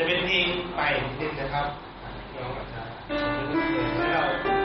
จะเป็นเพลงใหม่นิดนะครับน้องอาจารย์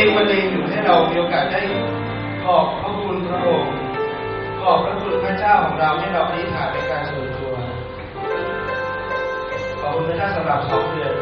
ลงบรรเลงอยู่ให้เรามีโอกาสได้ขอบพระคุณพระองค์ขอบพระคุณพระเจ้าของเราให้เราอธิษฐานในการส่วนตัวขอบคุณพระเจ้าสำหรับสองเดือน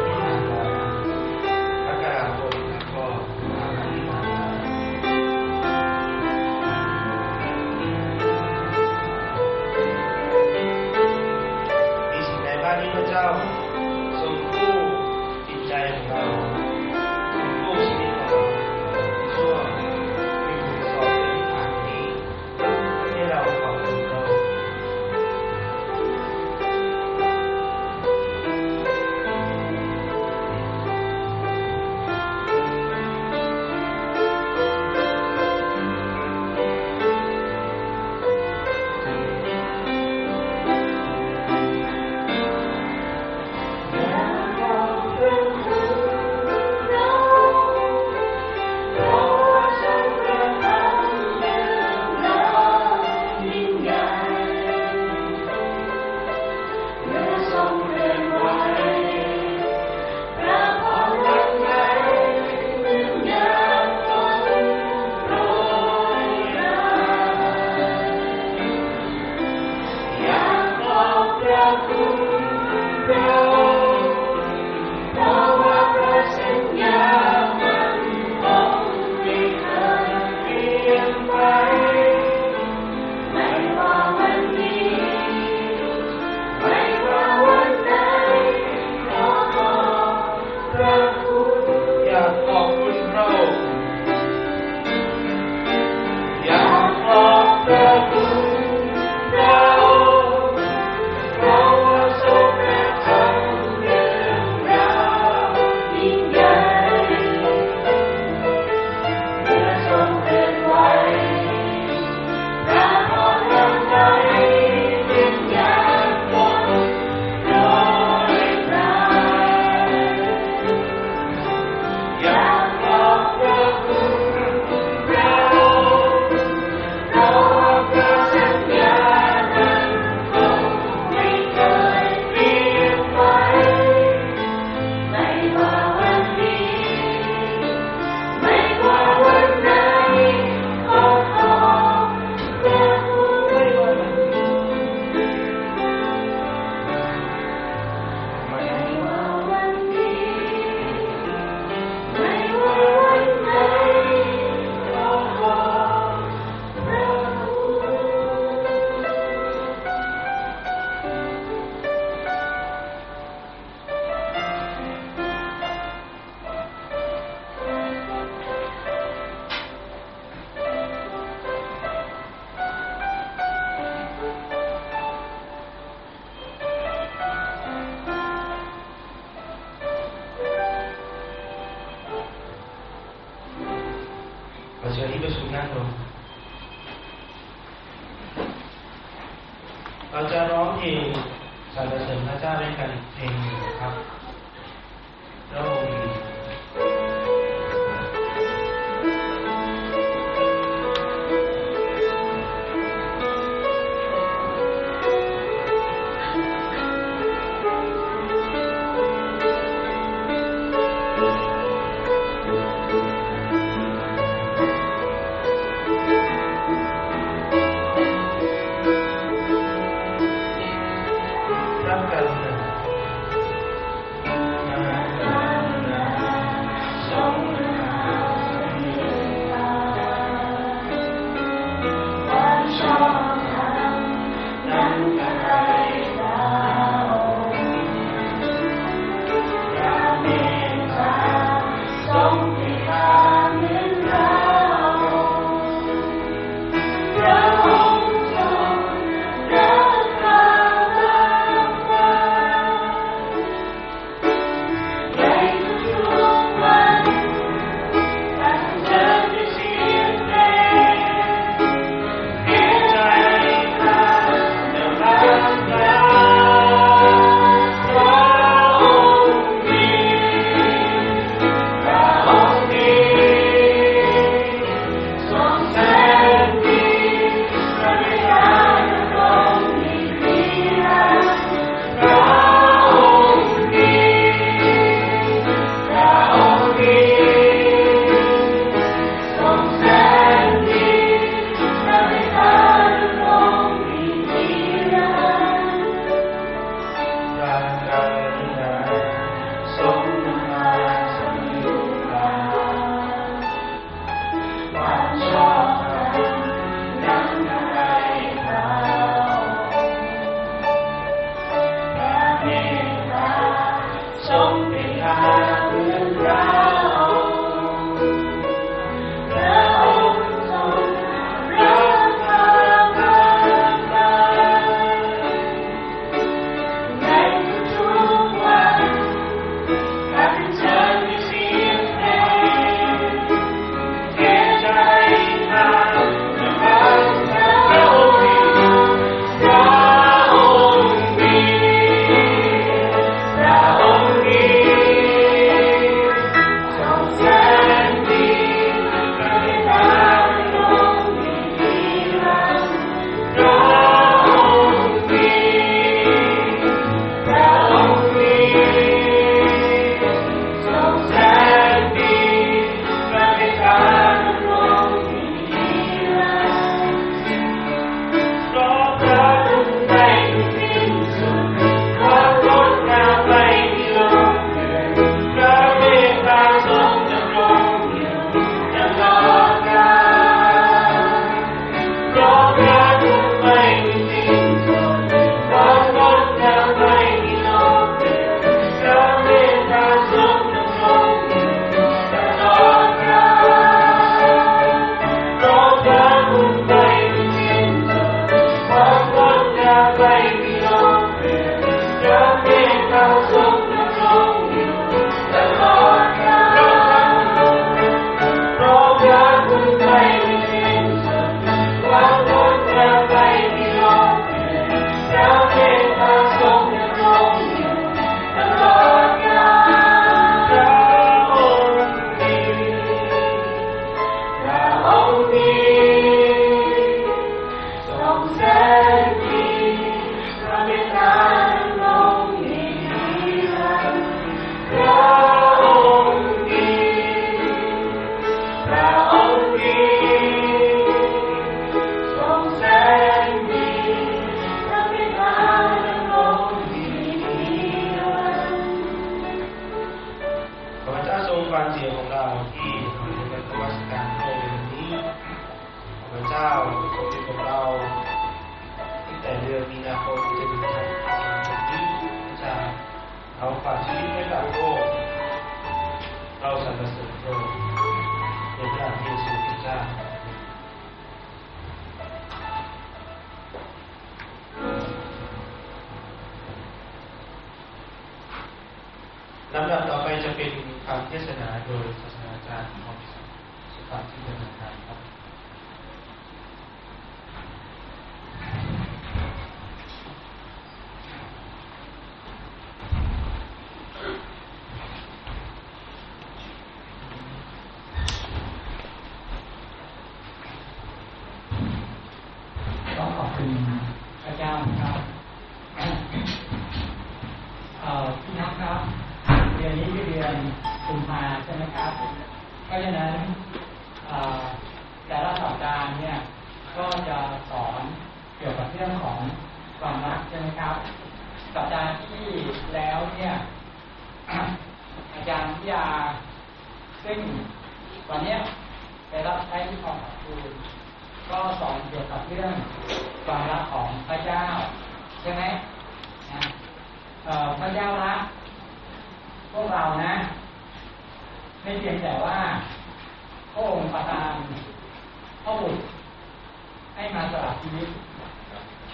ละชีวิต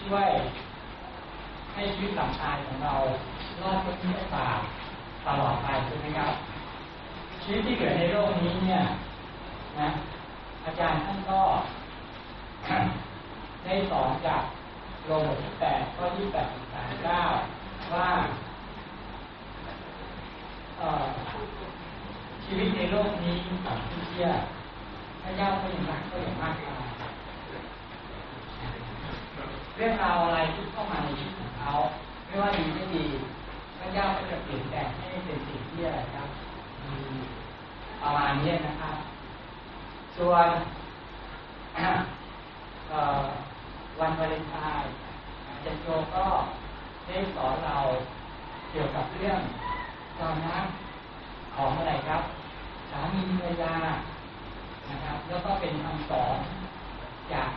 ช่วยให้ชีวิตหลังตายของเรารอดพ้นทุกข์บาปตลอดไปใช่ไหมครับ ชีวิตที่เกิดในโลกนี้เนี่ยนะอาจารย์ท่านก็ได้สอนจากโลกที่แปดข้อที่แปดถึงสามเก้าว่าชีวิตในโลกนี้ของที่เชื่อพระเจ้าก็ยังรักก็อย่างมากมาย เรื่องราวอะไรที่เข้ามาในชีวิตของเขาไม่ว่าดีไม่ดีพระเจ้าก็จะเปลี่ยนแปลงให้เป็นสิ่งที่อะไรครับประมาณนี้นะครับ ส่วนวันวาเลนไทน์อาจารย์โจก็ได้สอนเราเกี่ยวกับเรื่องความรักของอะไรครับ สามีภรรยานะครับ แล้วก็เป็นคำสอนจาก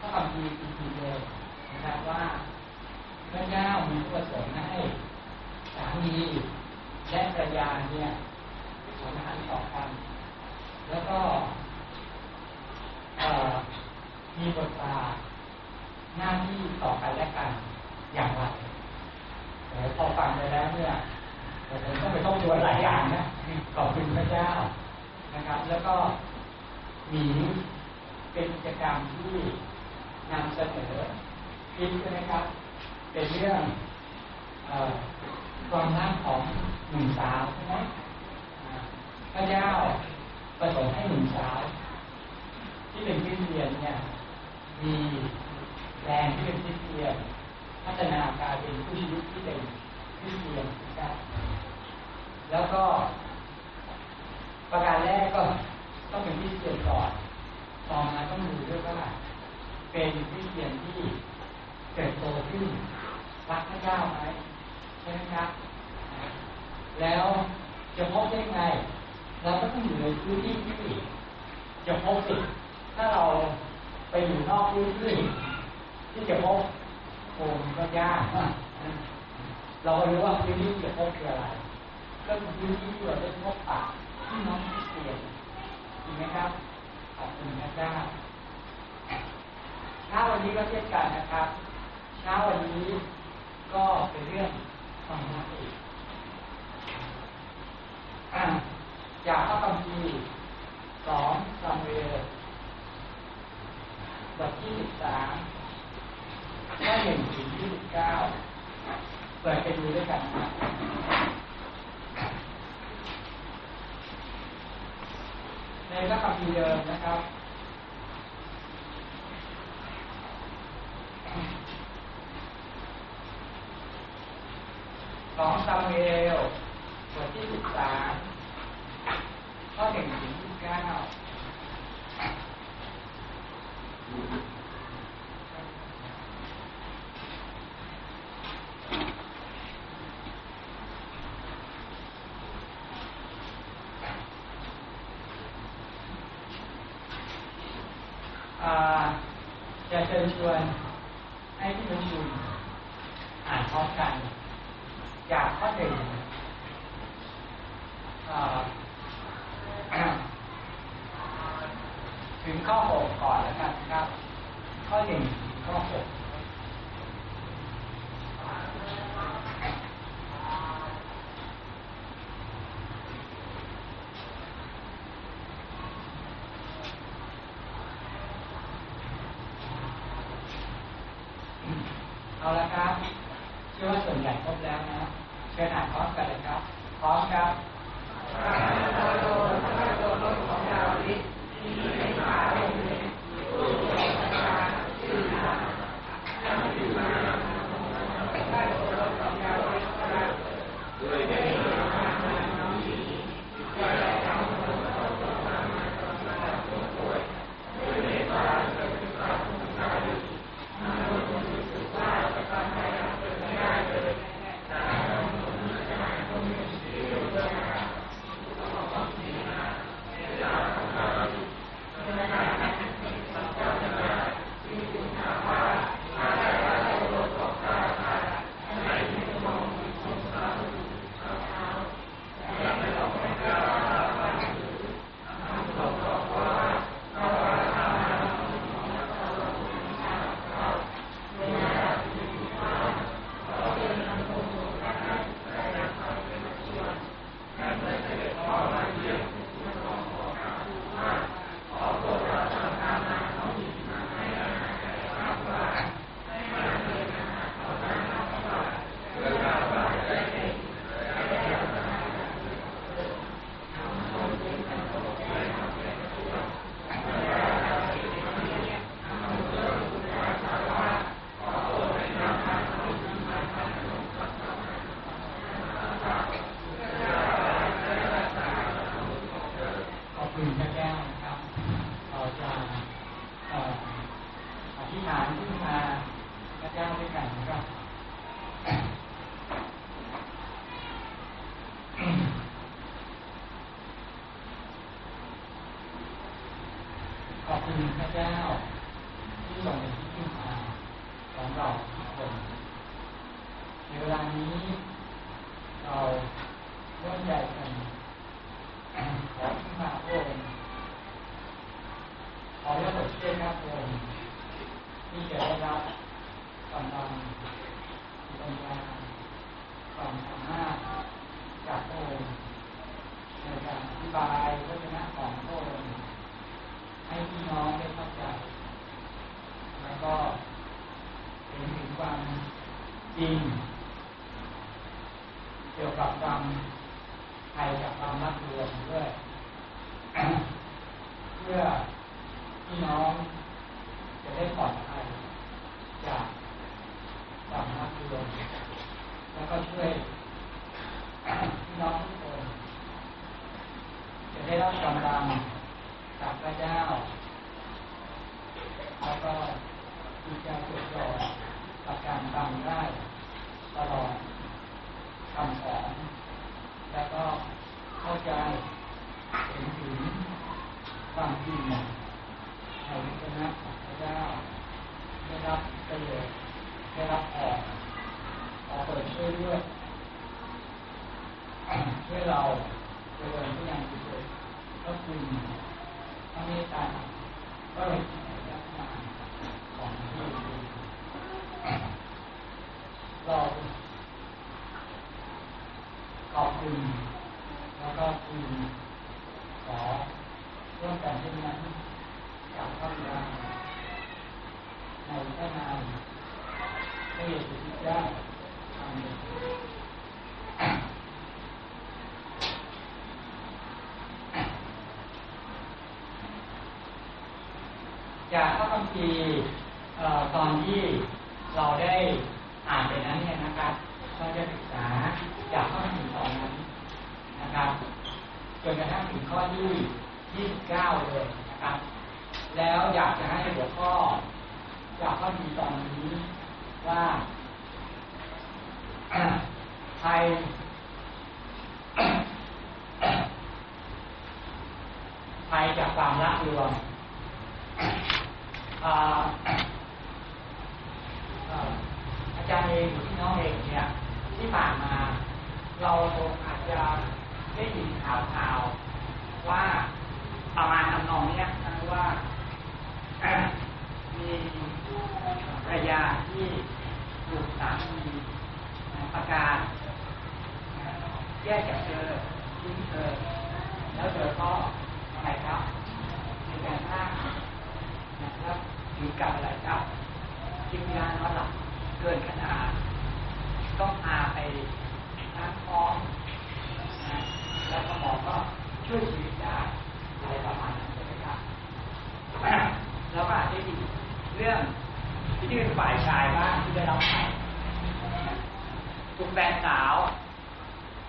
พระคัมภีร์จริงๆเลย นะครับว่าพระเจ้ามีพระประสงค์ให้สามีและภรรยาเนี่ยสำคัญต่อกัน แล้วก็มีบทบาทหน้าที่ต่อกันและกันอย่างไรเดี๋ยวพอฟังไปแล้วเนี่ยผมต้องไปต้องทวนหลายอย่างนะขอบคุณพระเจ้านะครับ แล้วก็มีเป็นกิจกรรมที่นำเสนอ คิดใช่ไหมครับ เป็นเรื่องความรักของหนุ่มสาวใช่ไหมพระเจ้าประสงค์ให้หนุ่มสาวที่เป็นคริสเตียนเนี่ยมีแรงที่เป็นคริสเตียน พัฒนากายเป็นผู้ชีวิตที่เป็นคริสเตียนนะครับแล้วก็ ประการแรกก็ต้องเป็นคริสเตียนก่อนต่อมาต้องดูด้วยว่าเป็นคริสเตียนที่ ติบโตขึ้นรักพระเจ้าไหมใช่ไหมครับ แล้วจะพบได้ไง เราก็ต้องอยู่ในพื้นที่ที่จะพบสิถ้าเราไปอยู่นอกพื้นที่ที่จะพบโอ้มันก็ยากเราก็รู้ว่าพื้นที่จะพบคืออะไร ก็คือพื้นที่ที่เราได้พบปะที่น้องคริสเตียนจริงไหมครับขอบคุณพระเจ้าเช้าวันนี้ก็เช่นกันนะครับ เช้าวันนี้ก็เป็นเรื่องความรักอีกอะจากพระคัมภีร์สองซามูเอลบทที่สิบสามข้อหนึ่งถึงยี่สิบเก้าเปิดไปดูด้วยกันในพระคัมภีร์เดิมนะครับ สองซามูเอลบทที่สิบสามข้อหนึ่งถึงยี่สิบเก้าจะเชิญชวนให้ที่ประชุมอ่านพร้อมกัน จากข้อหนึ่งอ่า ถึงข้อหกก่อนแล้วกันครับ ข้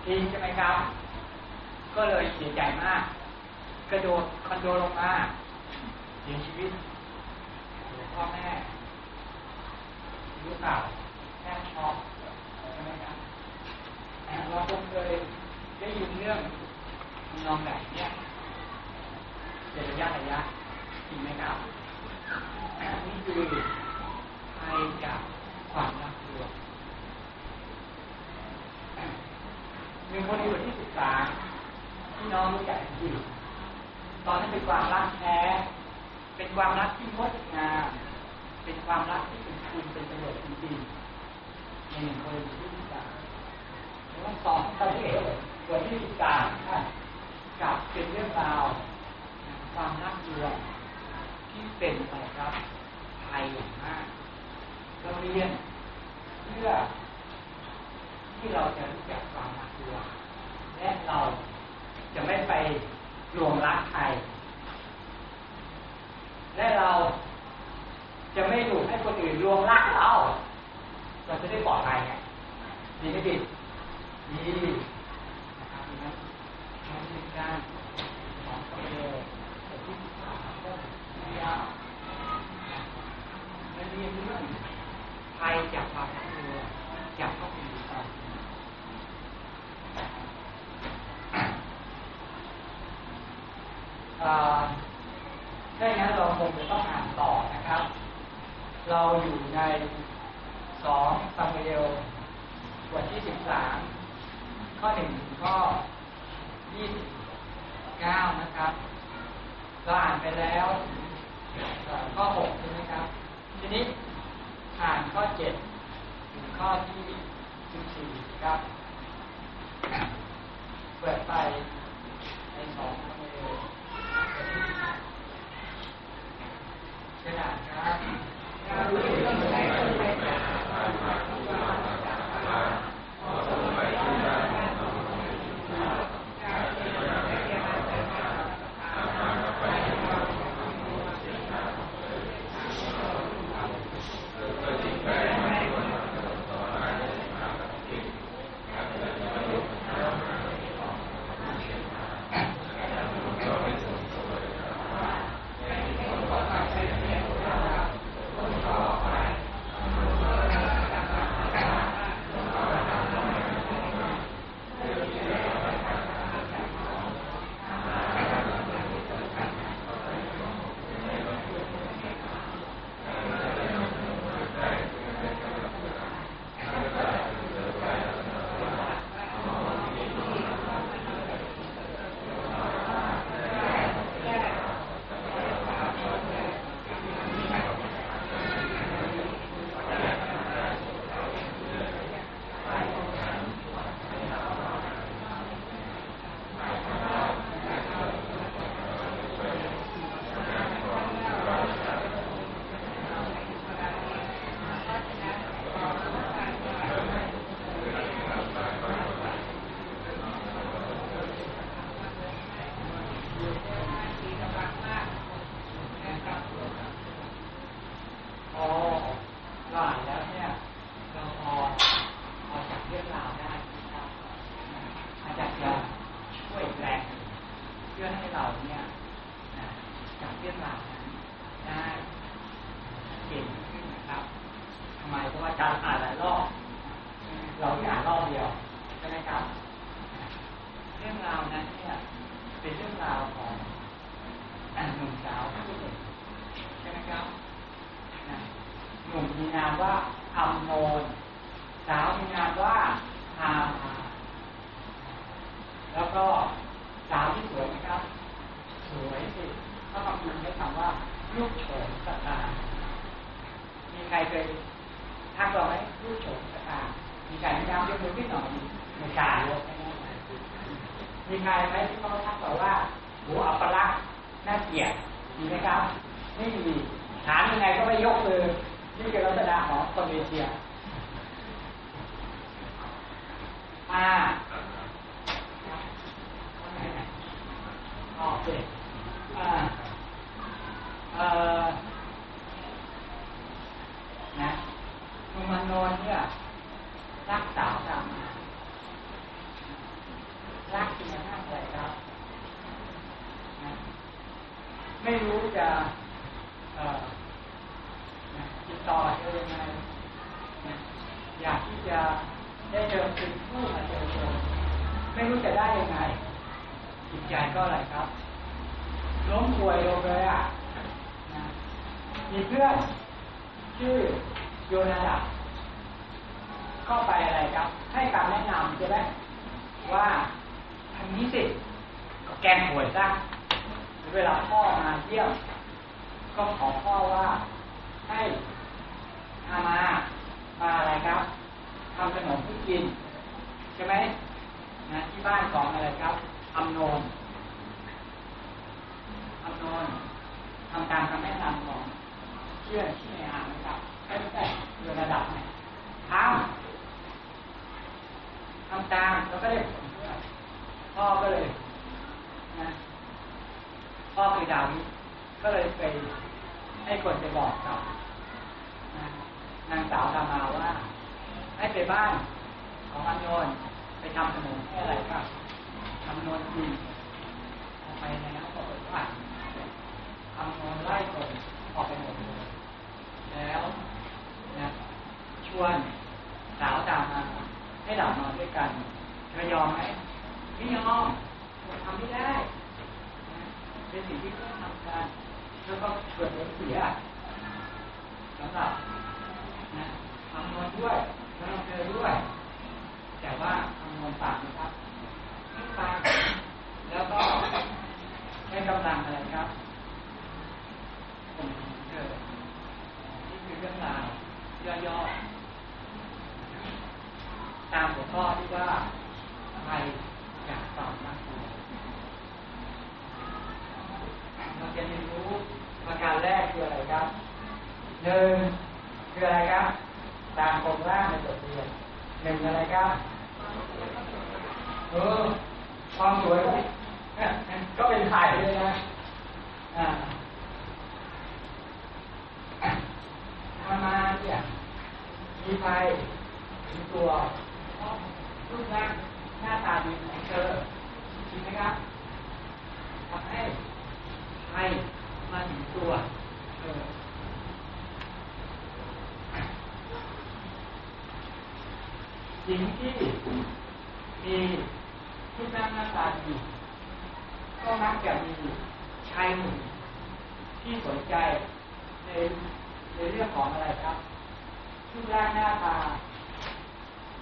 ทิ้งใช่ไหมครับ ก็เลยเสียใจมาก กระโดดคอนโดลงมาเสียชีวิตพ่อแม่รู้ข่าวแม่ช็อกใช่ไหมครับเราคงเคยได้ยินเรื่องนองแบบเนี้ยเป็นระยะระยะจริงไหมครับนี่คือภัยจากความรักรวม มีคนในบทที่ศึกษาที่น้องรู้จักดีตอนนั้นเป็นความรักแท้ เป็นความรักที่งดงาม เป็นความรักที่เป็นคุณเป็นประโยชน์จริงๆในหนึ่งคนที่ศึกษาหรือว่าสองประเทศบทที่ศึกษาท่านกับเป็นเรื่องราวความรักรวมที่เป็นอะไรครับไทยอย่างมากเราเรียนเพื่อที่เราจะรู้จักความรัก รวและเราจะไม่ไปหลวงรักใคร และเราจะไม่ถูกให้คนอื่นลวงรักเรา เราจะได้ปลอดภัยไงดีไม่ดีดีนะครับดังนั้นการเรียนการของตัวเองที่ศึกษาก็ยาวและเรียนเรื่องไทยจากความรักรวจากข้อมูลต่างฉ ถ้าอย่างนั้นเราคงจะต้องอ่านต่อนะครับ เราอยู่ในสองซามูเอลบทที่สิบสามข้อหนึ่งข้อยี่สิบเก้านะครับ เราอ่านไปแล้วข้อหกใช่ไหมครับ ทีนี้อ่านข้อเจ็ดถึงข้อที่สิบสี่ครับ ก็ขอพ่อว่าให้อามามาอะไรครับทำขนมให้กิน ใช่ไหมนะที่บ้านของอะไรครับอำนนอำนนทำตามคำแนะนำของเชื่อชื่อในอ่านนะครับไม่ใช่เรือระดับไหนทำทำตามแล้วก็ได้ผลพ่อพ่อก็เลยนะพ่อคือดาวิด ก็เลยไปให้คนไปบอกกับนางสาวดามาว่า ให้ไปบ้านของอันโนนไปทำขนมให้อะไรครับทำนนกินออกไปในนั้นบอกว่าทำนนไล่คนออกไปหมดเลยแล้วนะชวนสาวตามมาให้ดับนอนด้วยกันเธอยอมไหมไม่ยอมทำไม่ได้ เป็นสิ่งที่เพื่อนทำกัน แล้วก็เกิดผลเสียสำหรับนะคำนวณด้วยแล้วเราเจอด้วย แต่ว่าคำนวณต่างนะครับไม่ต่างแล้วก็ให้กำลังอะไรครับผมเจอนี่คือเรื่องราวย่อๆตามหัวข้อที่ว่าใครอยากตอบมากกว่าเราจะเรียนรู้ ประการแรกคืออะไรครับหนึ่งคืออะไรครับ ตามโครงร่างในบทเรียนหนึ่งอะไรครับเออความสวยก็ก็เป็นถ่ายเลยนะอ่ามามาเนี่ยมีไฟมีตัวรูปร่างหน้าตาดีของเธอจริงไหมครับทำให้ไฟ มาถึงตัวเออหญิงที่มีรูปร่างหน้าตาดีก็มักจะมีชายหนุ่มที่สนใจในในเรื่องของอะไรครับรูปร่างหน้าตา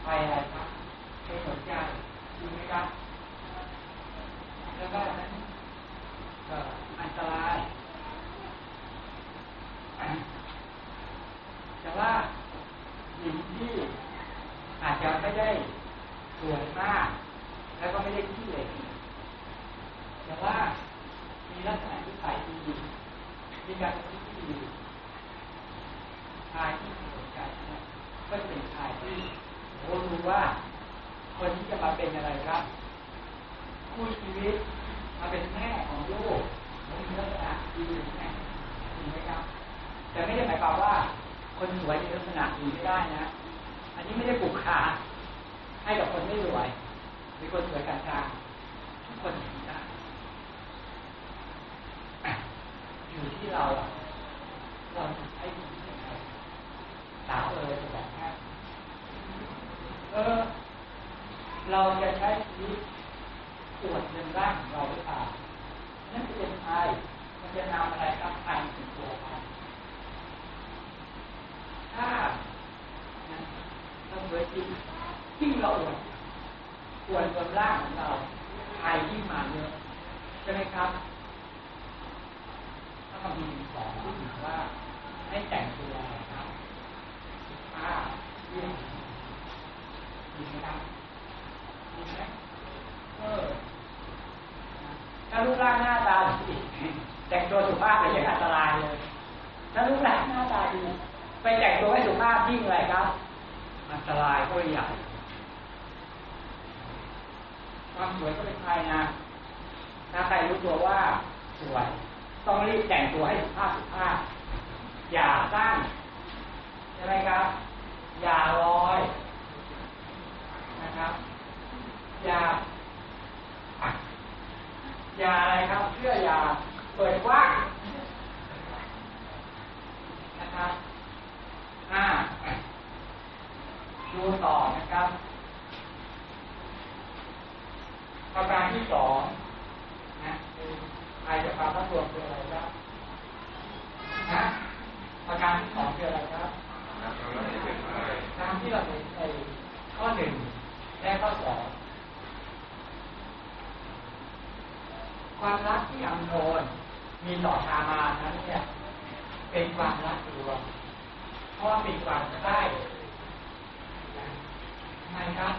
ไปอะไรครับไม่สนใจจริงไหมครับแล้วก็นั้นอันตราย แต่ว่าหญิงที่อาจจะไม่ได้สวยมาก แล้วก็ไม่ได้ขี้เหร่แต่ว่ามีลักษณะที่ใส่ดีมีการคิดที่ดีชายที่สนใจนี่ยก็เป็นชายที่โอ้รู้ว่า คนที่จะมาเป็นอะไรครับคู่ชีวิตมาเป็นแม่ของลูกมีลักษณะดีแม่จริงไหมครับ แต่ไม่ได้หมายความว่า คนสวยในลักษณะดีไม่ได้นะ อันนี้ไม่ได้ปลูกขาให้กับคนไม่รวยหรือคนสวยกลางๆทุกคนทำได้อยู่ที่เราเราใช้ชีวิตยังไงสาวเลยแบบแค่เออเราจะใช้ชีวิตปวดเงินร่างของเราหรือเปล่านั่นจะเป็นใครมันจะนำอะไรครับใครถึงตัวเรา ถ้าเราเกิดจริงยิ่งเราอวดอวดบนร่างของเราใครยิ่มาเยอะใช่ไหมครับถ้ามันมีสองที่ถือว่าให้แต่งตัวครับสุภาเยี่ยมดีไหมครับดีไหมเออถ้ารูปร่างหน้าตาดีแต่งตัวสุภาพเลยอย่างอันตรายเลยถ้ารูปร่างหน้าตาดี ไปแต่งตัวให้สุภาพยิ่งอะไรครับ อันตรายก็ใหญ่ความสวยก็เป็นภายนะถ้าใครรู้ตัวว่าสวย ต้องรีบแต่งตัวให้สุภาพสุภาพ อย่าสั้นใช่ไหมครับ อย่าลอยนะครับ อย่า อย่าอะไรครับเชื่ออย่าเปิดกว้างนะครับ อ่าดูต่อนะครับ ประการที่สองนะคือใครจะฟังทั้งรวมคืออะไรครับนะประการที่สองคืออะไรครับตามที่เราเห็นในข้อหนึ่งและข้อสองความรักที่อำนวยมีต่อชามานั้นเนี่ย เป็นความรักรวม เพราะว่าป็นความใกล้ทำไมครับ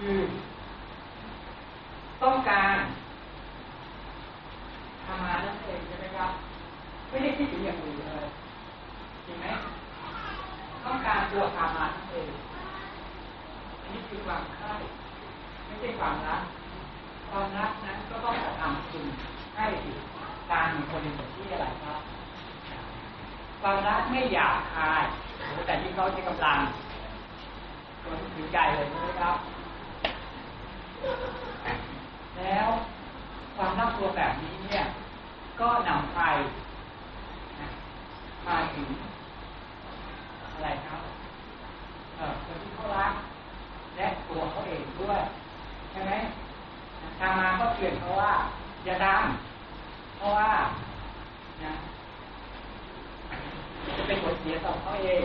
อือต้องการทำมานั่นเองใช่ไหมครับ ไม่ได้คิดถึงอย่างอื่นเลยจริงไหมต้องการตัวทำมานั่นเองอันนี้คือความคร่ไม่ใช่ความรัก ความรักนั้นก็ต้องกระทำคุณให้การมีคนเป็นที่อะไรครับความรักไม่อยากคายแต่ที่เขาใช้กำลังคนถือใจเลยใช่ไหมครับ แล้วความรักตัวแบบนี้เนี่ย ก็นำไปมาถึงอะไรครับเออคนที่เขารัก และตัวเขาเองด้วย ใช่ไหม ทางมาก็เตือนเขาว่าอย่าดังเพราะว่านะจะเป็นผลเสียต่อเขาเอง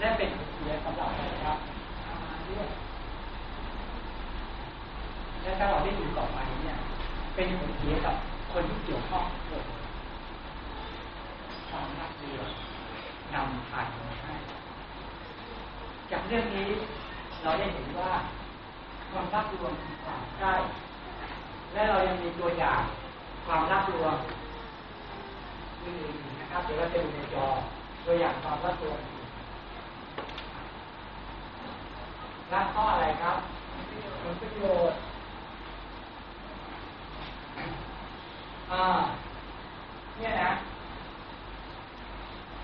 และเป็นผลเสียสำหรับเราครับทางมาด้วยและถ้าเราได้อยู่ต่อไปเนี่ย เป็นผลเสียกับคนที่เกี่ยวข้องด้วยความรักเดียวนำผ่านมาให้จากเรื่องนี้เราได้เห็นว่าความรักรวมคือความใกล้ และเรายังมีตัวอย่างความรักรวมอื่นๆนะครับ เดี๋ยวเราจะดูในจอตัวอย่างความรักรวมรักข้ออะไรครับผลประโยชน์อ่าเนี่ยนะ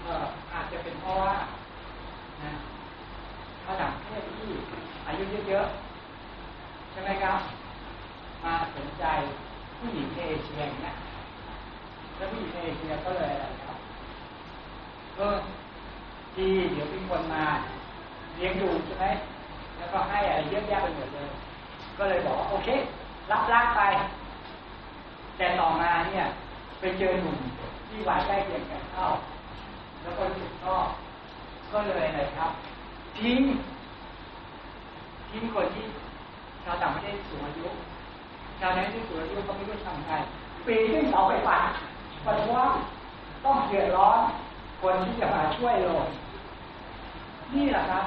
เอ่ออาจจะเป็นเพราะว่านะระดับเพศที่อายุเยอะๆใช่ไหมครับ มาสนใจผู้หญิงในเอเชียเนี่ยแล้วผู้หญิงในเอเชียก็เลยอะไรครับเออดีเดี๋ยวมีคนมาเลี้ยงดูใช่ไหมแล้วก็ให้อะไรเยอะแยะไปหมดเลย ก็เลยบอกว่าโอเค รับรักไป แต่ต่อมาเนี่ยไปเจอหนุ่มที่หวานใกล้เคียงกันเข้า แล้วก็รู้สึกชอบก็เลยอะไรครับ ทิ้งทิ้งคนที่ชาวต่างประเทศสูงอายุ ชาวไหนที่สูงอายุเขาไม่รู้ทำไงปีนขึ้นเสาไฟฟ้าปัจจุบันต้องเดือดร้อน คนที่จะมาช่วยลงนี่แหละครับ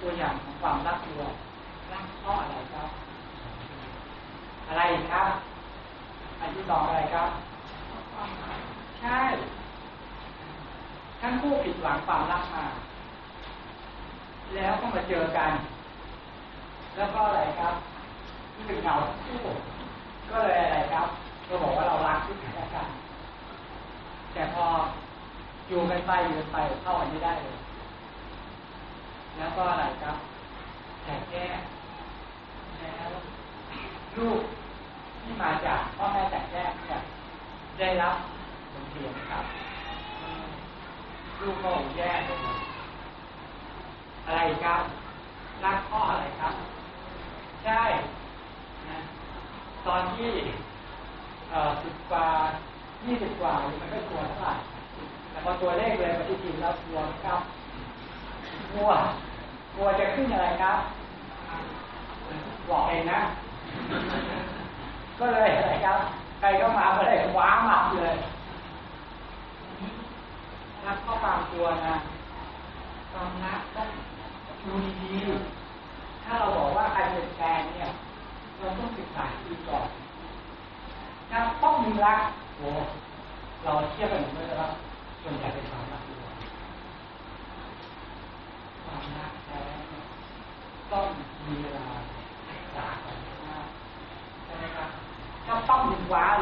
ตัวอย่างของความรักตัวรักเพราะอะไรครับ อะไรอีกครับ อันที่สองอะไรครับ ใช่ทั้งคู่ผิดหวังความรักมา แล้วก็มาเจอกัน แล้วก็อะไรครับ ที่เป็นเงาคู่ก็เลยอะไรครับก็บอกว่าเรารักที่กันและกันแต่พออยู่กันไปอยู่กันไปเข้ากันไม่ได้เลยแล้วก็อะไรครับแตกแก้แล้วลูกที่มาจากพ่อแม่แตกแยกเนี่ยได้รับบทเรียครับลูกก็แย่เลยอะไรครับรักพ่ออะไรครับ ใช่ ตอนที่สิบกว่ายี่สิบกว่ามันไม่กลัวเท่าไหร่แต่พอตัวเลขเลยปฏิทินแล้วกลัวครับกลัวกลัวจะขึ้นอะไรครับบอกเองนะ ก็เลยอะไรครับ ใครเข้ามาก็เลยคว้ามับเลยรักก็ตามตัวนะความรักต้องดูดีๆถ้าเราบอกว่าใครเป็นแฟนเนี่ย เราต้องศึกษาดีก่อนนะต้องมีรักโอ้เราเทียบกันหมดเลยว่าส่วนใหญ่เป็นความรักตัวความรักแท้ต้องมีเวลาศึกษากันมากใช่ไหมครับถ้าต้องมีว้าเลยเนี่ยอ่า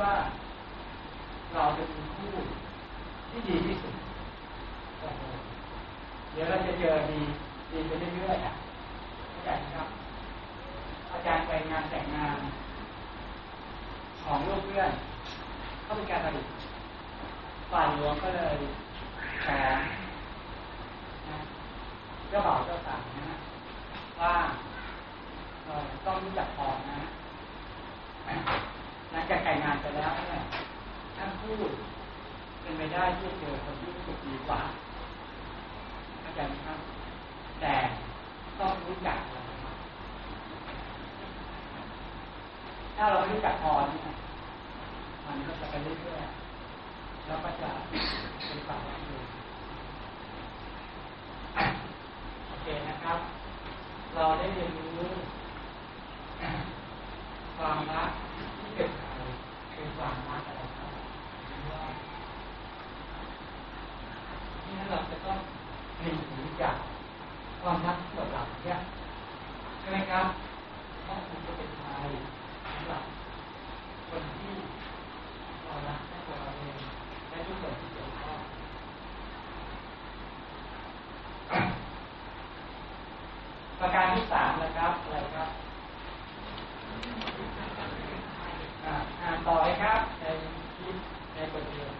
ว่าเราจะมีคู่ที่ดีที่สุดโอ้โหเดี๋ยวเราจะเจอดีดีไปเรื่อยๆอะเข้าใจไหมครับ อาจารย์ไปงานแต่งงาน ของลูกเพื่อนเขาเป็นการผลิตฝ่ายหลวงก็เลยแฉนะเจ้าบ่าวเจ้าสาวนะว่าเอ่อต้องรู้จักพอนะ หลังจากแต่งงานไปแล้วเนี่ยท่านพูดเป็นไปได้ที่จะเจอคนที่สึกดีกว่าเข้าใจไหมครับ แต่ต้องรู้จักเราถ้าเราไม่รู้จักพอเนี่ยมันก็จะไปเรื่อยๆแล้วก็จะเป็นฝ่ายอยู่โอเคนะครับ เราได้เรียนรู้ความรัก เป็นใครคือความรักอะไรครับหรือว่าที่เราจะต้องเรียนรู้จากความรักที่เราหลับเนี่ยใช่ไหมครับต้องคุณจะเป็นใครสำหรับคนที่เรารักและตัวเราเองและทุกคนที่เกี่ยวข้องประการที่สามนะครับอะไรครับ อ่าอ่านต่อเลยครับในคลิปในบทเรียน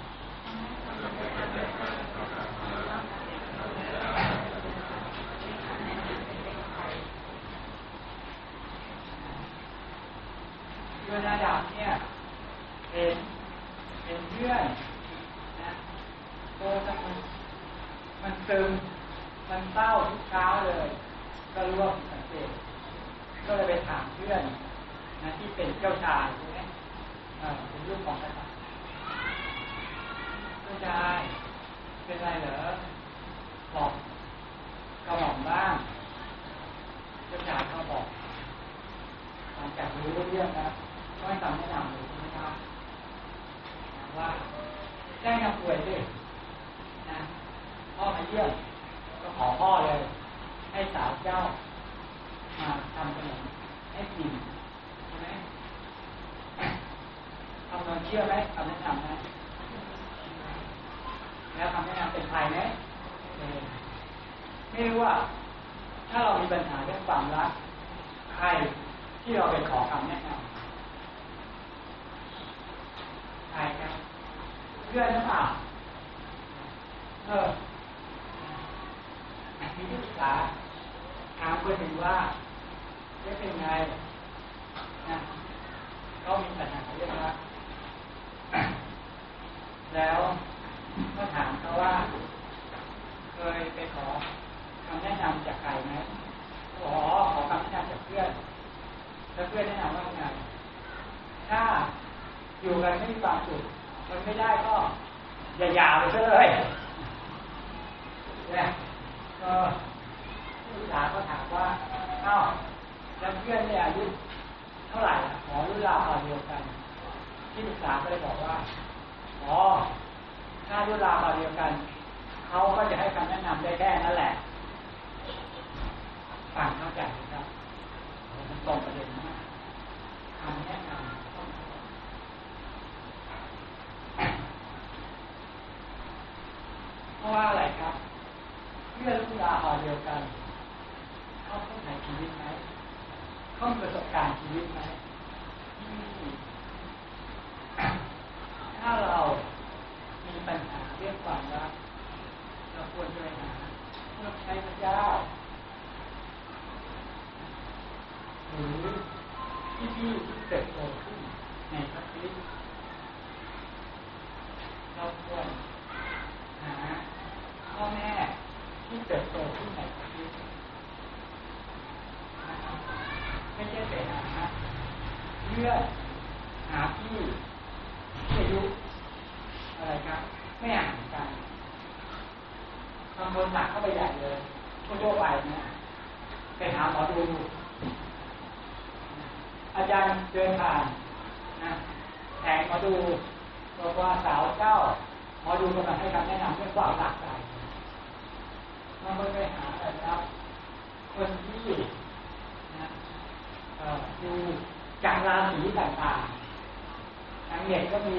เพื่อนระดับเนี่ยเป็นเป็นเพื่อนนะโตจะมันมัน ซึมมันเศร้าทุกเช้าเลย ก็รู้ว่าผิดสังเกตก็เลยไปถามเพื่อนนะที่เป็นเจ้าชายใช่ไหมเออเป็นลูกของกษัตริย์เจ้าชายเป็นไรเหรอบอกกระหม่อมบ้างเจ้าชายเขาบอกหลังจากรู้เรื่องนะก็ให้คำแนะนำเลยใช่ไหมครับนะว่าแจ้งนำป่วยดินะ พ่อมาเยี่ยมก็ขอพ่อเลย ให้สาวเจ้ามาทำขนมให้กินใช่ไหมคำนวณเชื่อไหมคำแนะนำนะแล้วคำแนะนำเป็นใครไหมไม่รู้ว่า ถ้าเรามีปัญหาเรื่องความรักใครที่เราไปขอคำแนะนำใครครับเพื่อนหรือเปล่าเออ มีที่ปรึกษาถามคนหนึ่งว่าจะเป็นไงนะก็มีปัญหาเรื่องรักแล้วก็ถามเขาว่า เคยไปขอคำแนะนำจากใครไหมขอขอคำแนะนำจากเพื่อน แล้วเพื่อนแนะนำว่าไงถ้าอยู่กันไม่มีความสุขมันไม่ได้ก็อย่าหยาไปเลยเนี่ย ก็ผู้ศึกษาก็ถามว่าเอ้าแล้วเพื่อนเนี่ยอายุเท่าไหร่ล่ะหมอรุ่นราวคราวเดียวกันที่ศึกษาก็เลยบอกว่าอ๋อถ้ารุ่นราวคราวเดียวกันเขาก็จะให้คำแนะนำได้แค่นั้นแหละฟังเข้าใจไหมครับมันตรงประเด็นมากคำแนะนำต้องเพราะว่าอะไรครับ เพื่อนรุ่นราวเดียวกันเขาเข้าใจชีวิตไหมเขามีประสบการณ์ชีวิตไหมถ้าเรามีปัญหาเรื่องความรักเราควรจะไปหาเพื่อใช้พระเจ้าหรือที่พี่ที่เติบโตขึ้นในพระคริสต์เราควรหาพ่อแม่ ที่เติบโตขึ้นในชีวิตไม่ใช่เป็นาหเลือกหาที่เอายุอะไรครับไม่อ่านกันทำบนหนักเข้าไปใหญ่เลยทั่วไปเนี่ยไปหาหมอดูอาจารย์เดินผ่านแข่งหมอดูบอกว่าสาวเจ้าหมอดูกำลังให้คำแนะนำเรื่องความหลัก เราไปหาแต่ครับคนที่นะดูจากราศีต่างๆทางเน็ตก็มี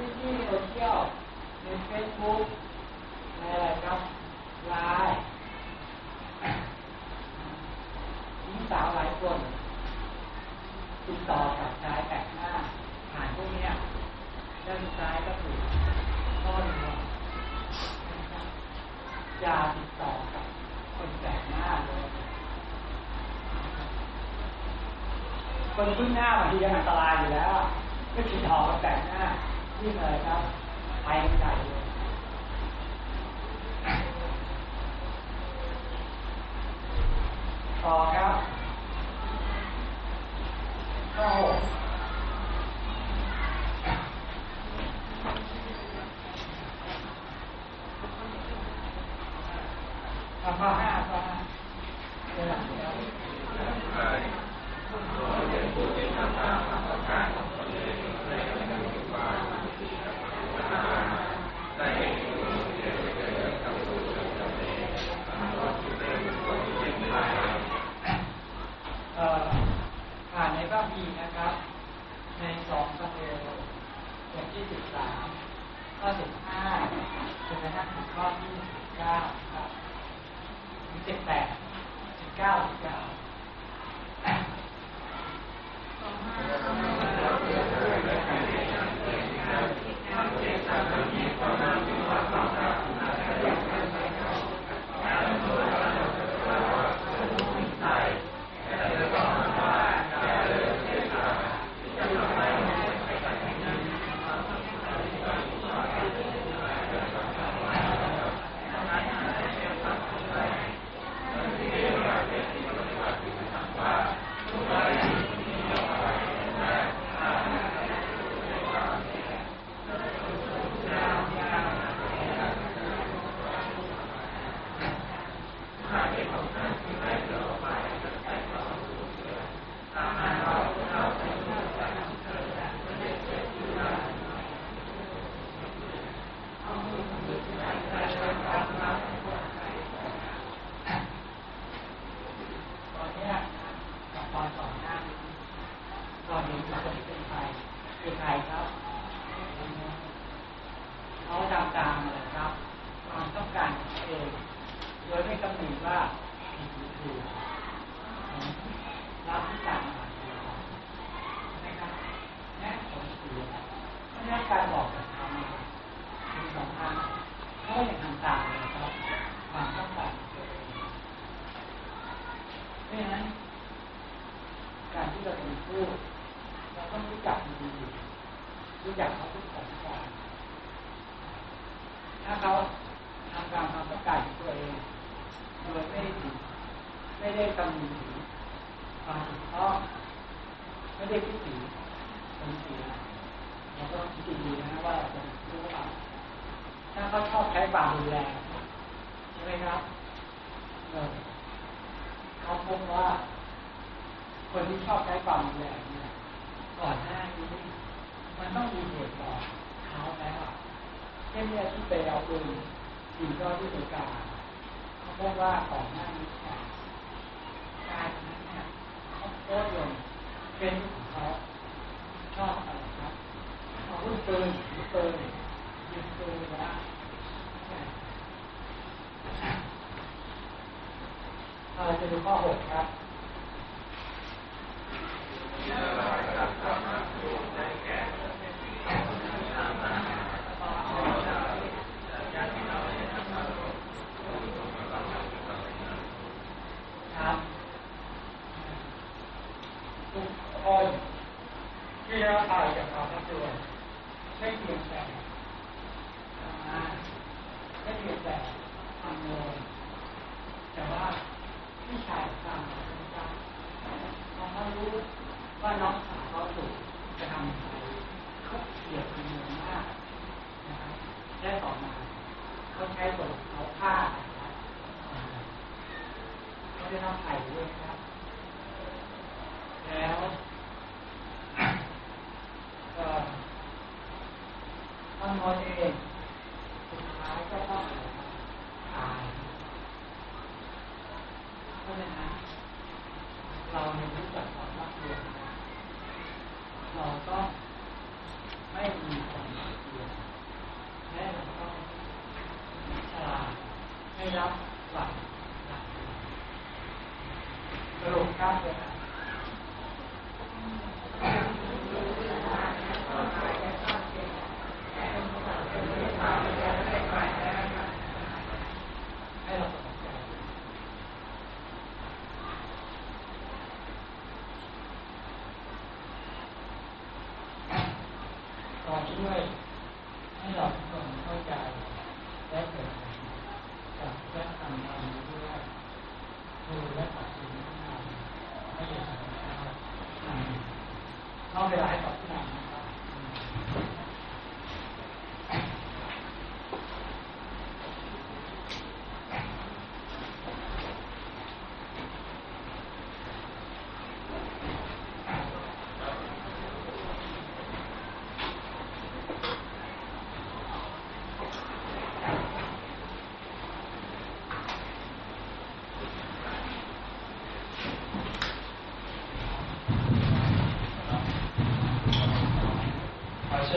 ที่ที่โซเชียลในเฟซบุ๊กอะไรครับไลน์หญิงสาวหลายคนติดต่อกับชายแปลกหน้าผ่านพวกนี้ด้านซ้ายก็ถูกข้อหนึ่งยาติดต่อกับคนแปลกหน้าเลยคนขึ้นหน้าบางทียังอันตรายอยู่แล้วไม่ติดต่อกับแปลกหน้า như là sao bay chạy cò cáo cá hồ à, pha ha pha ha đây là ใครตัวเองตัวเองทำตามมาตรการ ผ่านในพระพีนะครับ ในสองประเด็นบทที่สิบสามข้อสิบห้าจนกระทั่งถึงข้อที่สิบเก้าครับสิบแปดสิบเก้าสิบเก้า ปืนยิงปืนยิงปืนราจครับทุกคนที่เราอ่า แบบทางโลแต่ว่าพี่ชายทำนะจ๊ะน้องเขารู้ว่าน้องเขาถูกกระทำไปเขาเสียเงินมากนะครัและต่อมาเขาใช้บทเขาฆ่าเขาได้รับไถ่ด้วยครัแล้วก็ท่านนนเอ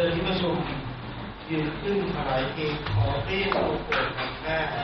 ริญประสงมยืนขึ้นถวายเองขอเรียกโปรดของแค่